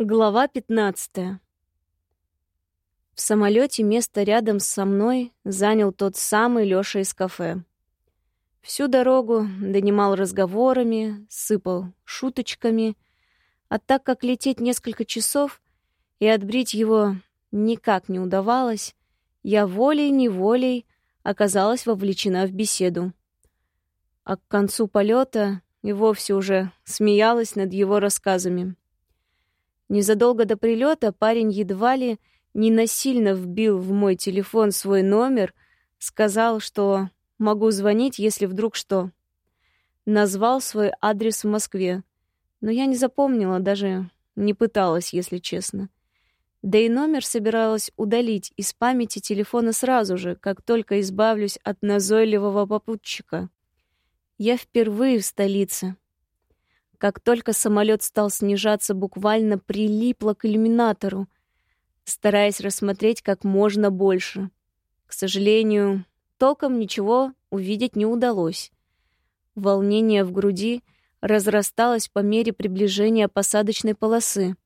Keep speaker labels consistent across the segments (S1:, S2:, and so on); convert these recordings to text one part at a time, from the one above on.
S1: Глава 15. В самолете место рядом со мной занял тот самый Лёша из кафе. Всю дорогу донимал разговорами, сыпал шуточками, а так как лететь несколько часов и отбрить его никак не удавалось, я волей-неволей оказалась вовлечена в беседу. А к концу полета и вовсе уже смеялась над его рассказами. Незадолго до прилета парень едва ли не насильно вбил в мой телефон свой номер, сказал, что могу звонить, если вдруг что. Назвал свой адрес в Москве, но я не запомнила, даже не пыталась, если честно. Да и номер собиралась удалить из памяти телефона сразу же, как только избавлюсь от назойливого попутчика. Я впервые в столице, как только самолет стал снижаться, буквально прилипла к иллюминатору, стараясь рассмотреть как можно больше. К сожалению, толком ничего увидеть не удалось. Волнение в груди разрасталось по мере приближения посадочной полосы.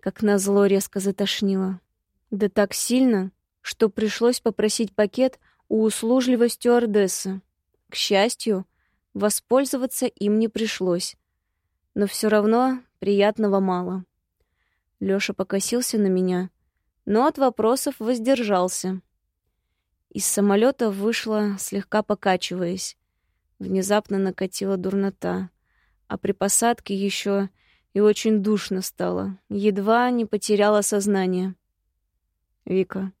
S1: Как назло резко затошнило. Да так сильно, что пришлось попросить пакет у услужливой стюардессы. К счастью, воспользоваться им не пришлось но все равно приятного мало. Лёша покосился на меня, но от вопросов воздержался. Из самолета вышла, слегка покачиваясь. Внезапно накатила дурнота, а при посадке еще и очень душно стало. Едва не потеряла сознание. «Вика,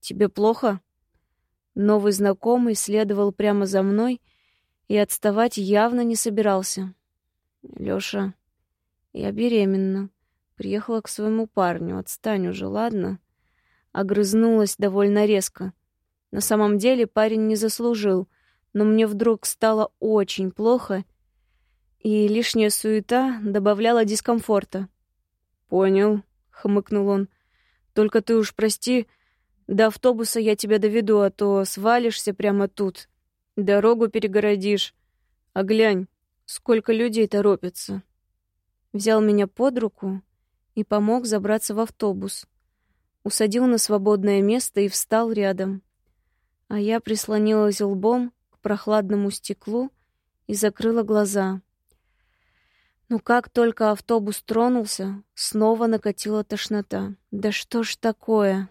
S1: тебе плохо?» Новый знакомый следовал прямо за мной и отставать явно не собирался. Лёша, я беременна. Приехала к своему парню. Отстань уже, ладно? Огрызнулась довольно резко. На самом деле парень не заслужил, но мне вдруг стало очень плохо, и лишняя суета добавляла дискомфорта. «Понял», — хмыкнул он. «Только ты уж прости, до автобуса я тебя доведу, а то свалишься прямо тут. Дорогу перегородишь. А глянь, Сколько людей торопится. Взял меня под руку и помог забраться в автобус. Усадил на свободное место и встал рядом. А я прислонилась лбом к прохладному стеклу и закрыла глаза. Но как только автобус тронулся, снова накатила тошнота. Да что ж такое?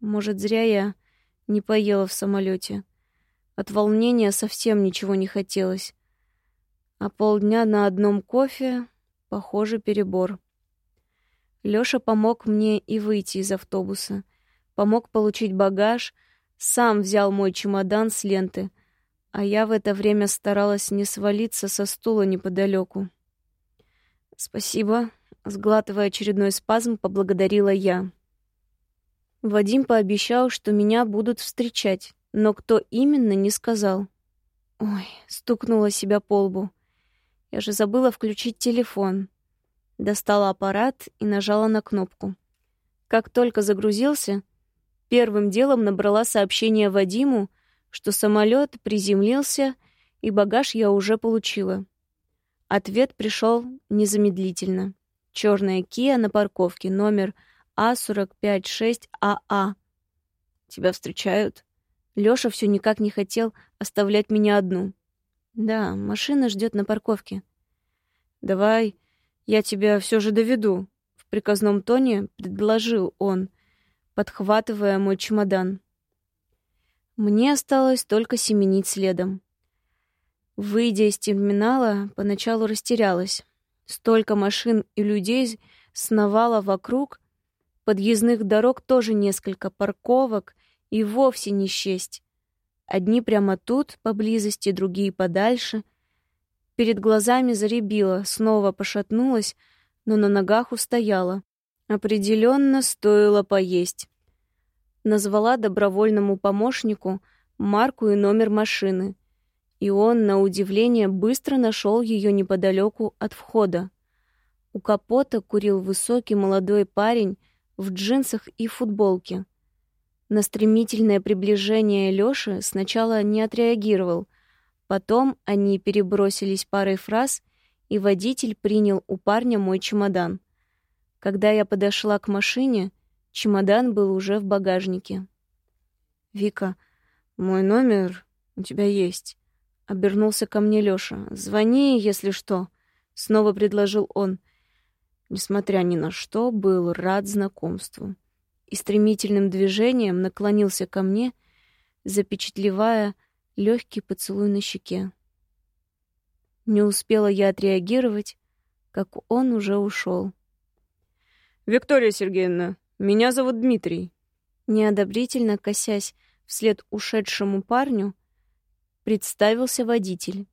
S1: Может, зря я не поела в самолете. От волнения совсем ничего не хотелось. А полдня на одном кофе, похоже, перебор. Лёша помог мне и выйти из автобуса. Помог получить багаж, сам взял мой чемодан с ленты, а я в это время старалась не свалиться со стула неподалеку. «Спасибо», — сглатывая очередной спазм, поблагодарила я. Вадим пообещал, что меня будут встречать, но кто именно, не сказал. Ой, стукнула себя по лбу. Я же забыла включить телефон. Достала аппарат и нажала на кнопку. Как только загрузился, первым делом набрала сообщение Вадиму, что самолет приземлился и багаж я уже получила. Ответ пришел незамедлительно. Черная Kia на парковке, номер А456АА. А. Тебя встречают? Лёша все никак не хотел оставлять меня одну. Да, машина ждет на парковке. Давай, я тебя все же доведу, в приказном тоне предложил он, подхватывая мой чемодан. Мне осталось только семенить следом. Выйдя из терминала, поначалу растерялась. Столько машин и людей сновало вокруг, подъездных дорог тоже несколько, парковок и вовсе не счесть. Одни прямо тут, поблизости, другие подальше. Перед глазами заребило, снова пошатнулась, но на ногах устояла. Определенно стоило поесть. Назвала добровольному помощнику марку и номер машины. И он, на удивление, быстро нашел ее неподалеку от входа. У капота курил высокий молодой парень в джинсах и футболке — на стремительное приближение Лёши сначала не отреагировал. Потом они перебросились парой фраз, и водитель принял у парня мой чемодан. Когда я подошла к машине, чемодан был уже в багажнике. «Вика, мой номер у тебя есть», — обернулся ко мне Лёша. «Звони, если что», — снова предложил он. Несмотря ни на что, был рад знакомству. И стремительным движением наклонился ко мне, запечатлевая легкий поцелуй на щеке. Не успела я отреагировать, как он уже ушел.
S2: «Виктория Сергеевна, меня зовут Дмитрий».
S1: Неодобрительно косясь вслед ушедшему парню, представился водитель.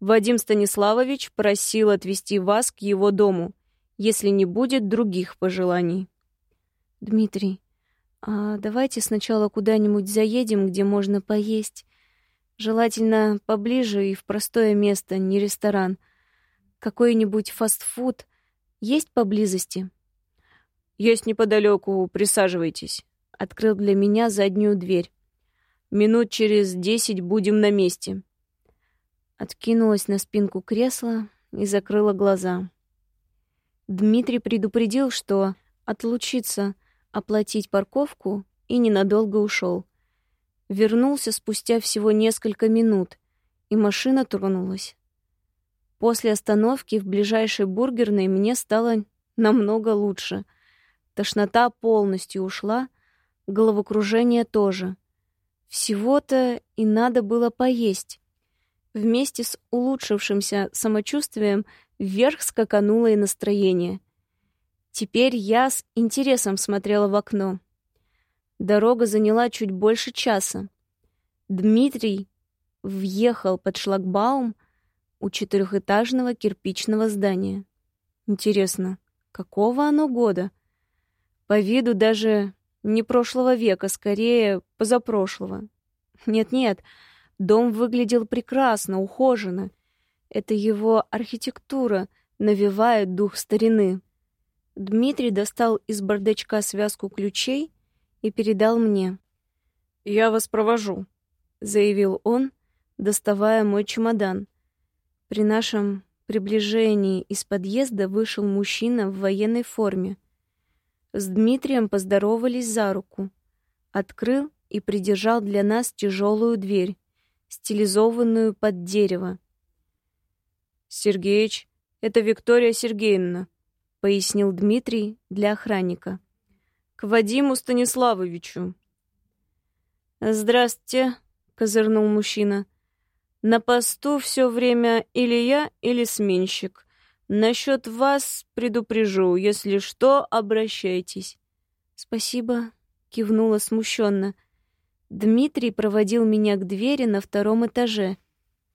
S1: «Вадим Станиславович просил отвезти вас к его дому, если не будет других пожеланий». «Дмитрий, а давайте сначала куда-нибудь заедем, где можно поесть. Желательно поближе и в простое место, не ресторан. Какой-нибудь фастфуд есть поблизости?»
S2: «Есть неподалеку, присаживайтесь», — открыл для меня заднюю дверь. «Минут через десять будем на месте».
S1: Откинулась на спинку кресла и закрыла глаза. Дмитрий предупредил, что отлучиться, оплатить парковку и ненадолго ушел. Вернулся спустя всего несколько минут, и машина тронулась. После остановки в ближайшей бургерной мне стало намного лучше — Тошнота полностью ушла, головокружение тоже. Всего-то и надо было поесть. Вместе с улучшившимся самочувствием вверх скакануло и настроение. Теперь я с интересом смотрела в окно. Дорога заняла чуть больше часа. Дмитрий въехал под шлагбаум у четырехэтажного кирпичного здания. Интересно, какого оно года? По виду даже не прошлого века, скорее позапрошлого. Нет-нет, дом выглядел прекрасно, ухоженно. Это его архитектура навевает дух старины. Дмитрий достал из бардачка связку ключей и передал мне.
S2: «Я вас провожу», —
S1: заявил он, доставая мой чемодан. При нашем приближении из подъезда вышел мужчина в военной форме — с Дмитрием поздоровались за руку. Открыл и придержал для нас тяжелую дверь, стилизованную под дерево.
S2: «Сергеич, это Виктория Сергеевна», — пояснил Дмитрий для охранника. «К Вадиму Станиславовичу».
S1: «Здравствуйте», — козырнул мужчина. «На посту все время или я, или сменщик. Насчет вас предупрежу, если что, обращайтесь. Спасибо, кивнула смущенно. Дмитрий проводил меня к двери на втором этаже.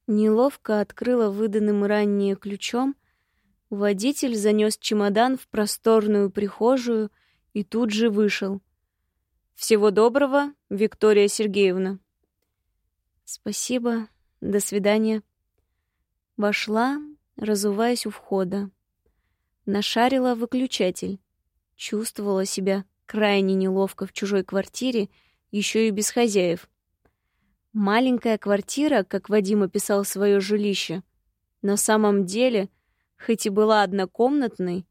S1: Неловко открыла выданным ранее ключом. Водитель занес чемодан в просторную прихожую и тут же вышел.
S2: Всего доброго, Виктория Сергеевна.
S1: Спасибо. До свидания. Вошла, разуваясь у входа. Нашарила выключатель. Чувствовала себя крайне неловко в чужой квартире, еще и без хозяев. Маленькая квартира, как Вадим описал свое жилище, на самом деле, хоть и была однокомнатной,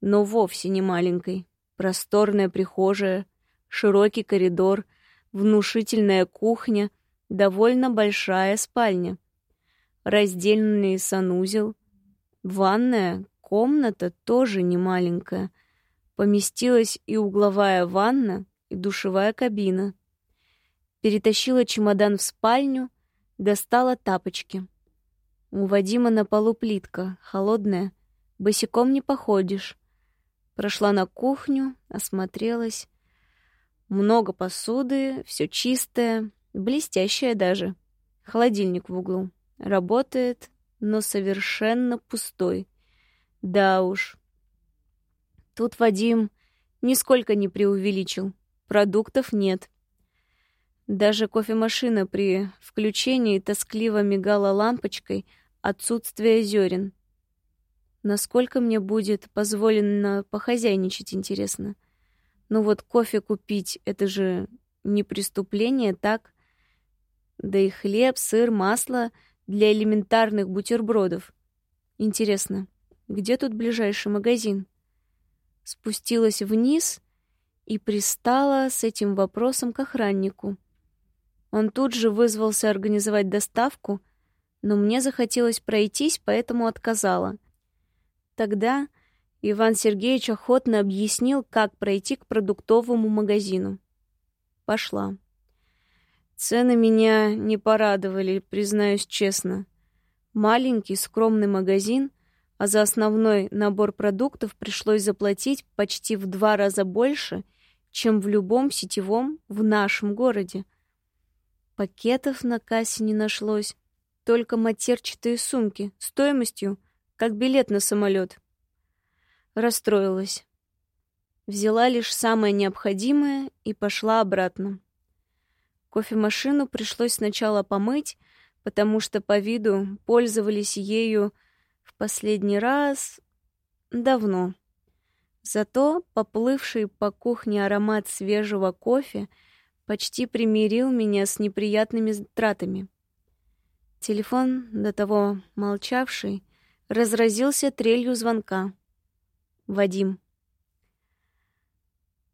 S1: но вовсе не маленькой. Просторная прихожая, широкий коридор, внушительная кухня, довольно большая спальня, раздельный санузел, Ванная комната тоже не маленькая. Поместилась и угловая ванна, и душевая кабина. Перетащила чемодан в спальню, достала тапочки. У Вадима на полу плитка, холодная, босиком не походишь. Прошла на кухню, осмотрелась. Много посуды, все чистое, блестящее даже. Холодильник в углу. Работает, но совершенно пустой. Да уж. Тут Вадим нисколько не преувеличил. Продуктов нет. Даже кофемашина при включении тоскливо мигала лампочкой отсутствие зерен. Насколько мне будет позволено похозяйничать, интересно. Ну вот кофе купить — это же не преступление, так? Да и хлеб, сыр, масло — для элементарных бутербродов. Интересно, где тут ближайший магазин? спустилась вниз и пристала с этим вопросом к охраннику. Он тут же вызвался организовать доставку, но мне захотелось пройтись, поэтому отказала. Тогда Иван Сергеевич охотно объяснил, как пройти к продуктовому магазину. Пошла. Цены меня не порадовали, признаюсь честно. Маленький, скромный магазин, а за основной набор продуктов пришлось заплатить почти в два раза больше, чем в любом сетевом в нашем городе. Пакетов на кассе не нашлось, только матерчатые сумки стоимостью, как билет на самолет. Расстроилась. Взяла лишь самое необходимое и пошла обратно. Кофемашину пришлось сначала помыть, потому что по виду пользовались ею в последний раз давно. Зато поплывший по кухне аромат свежего кофе — почти примирил меня с неприятными тратами. Телефон, до того молчавший, разразился трелью звонка. Вадим.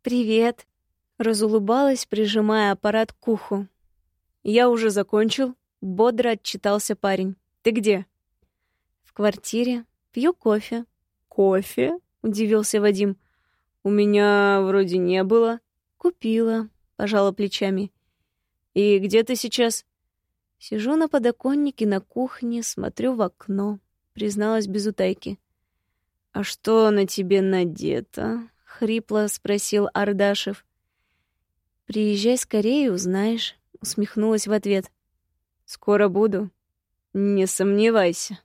S1: «Привет», — разулыбалась, прижимая аппарат к уху. «Я уже закончил», — бодро отчитался парень. «Ты где?» «В квартире. Пью кофе».
S2: «Кофе?» — удивился Вадим. «У меня вроде не было».
S1: «Купила», пожала плечами.
S2: «И где ты сейчас?»
S1: «Сижу на подоконнике на кухне, смотрю в окно», — призналась без утайки.
S2: «А что на тебе надето?» — хрипло спросил Ардашев.
S1: «Приезжай скорее, узнаешь», — усмехнулась в ответ.
S2: «Скоро буду. Не сомневайся».